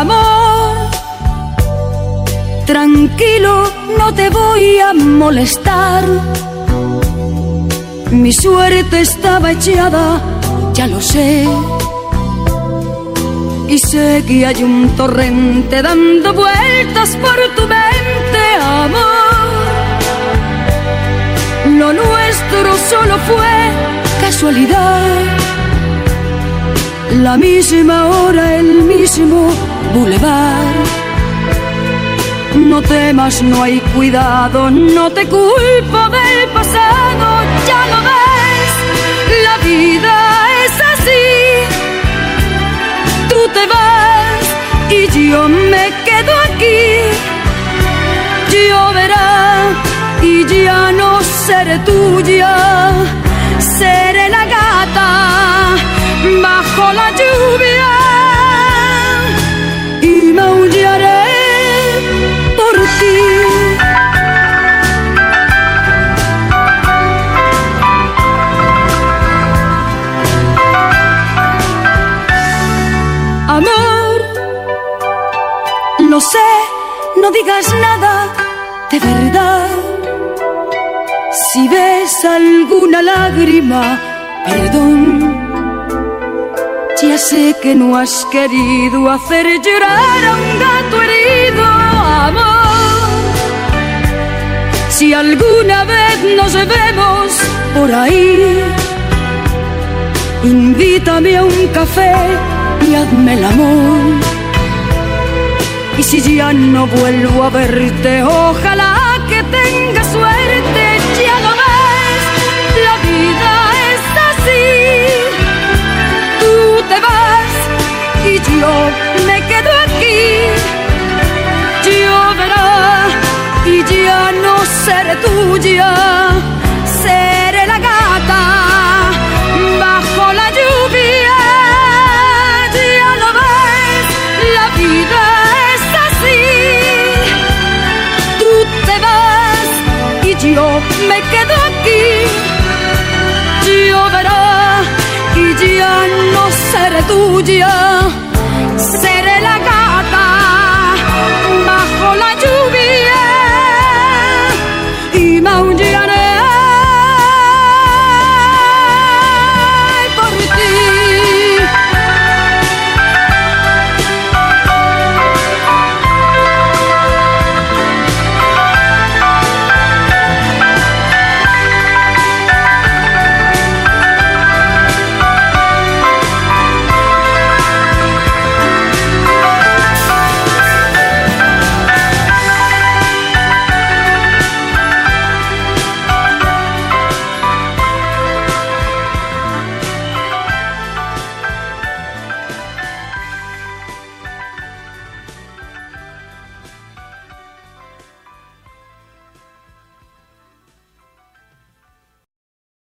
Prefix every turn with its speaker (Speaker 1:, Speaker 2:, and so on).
Speaker 1: Amor, tranquilo, no te voy a molestar. Mi suerte estaba echada, ya lo sé. Y sé que hay un torrente dando vueltas por tu mente, amor. Lo nuestro solo fue casualidad. La misma hora, el mismo bulevar. No temas, no hay cuidado, no te culpo del pasado, ya lo ves, la vida es así. Tú te vas y yo me quedo aquí. Lloverá y ya no seré tuya, seré la gata bajo la lluvia Amor, lo sé, no digas nada de verdad. Si ves alguna lágrima, perdón. Ya sé que no has querido hacer llorar a un gato herido, amor. Si alguna vez nos vemos por ahí, invítame a un café y el amor. Y si ya no vuelvo a verte, ojalá que tenga suerte, ya lo ves, la vida es así. Tú te vas y yo me quedo aquí. Lloverá y ya no seré tuya, solo me quedo aquí. Lloverá y ya no seré tuya, seré la gata bajo la lluvia y maullará.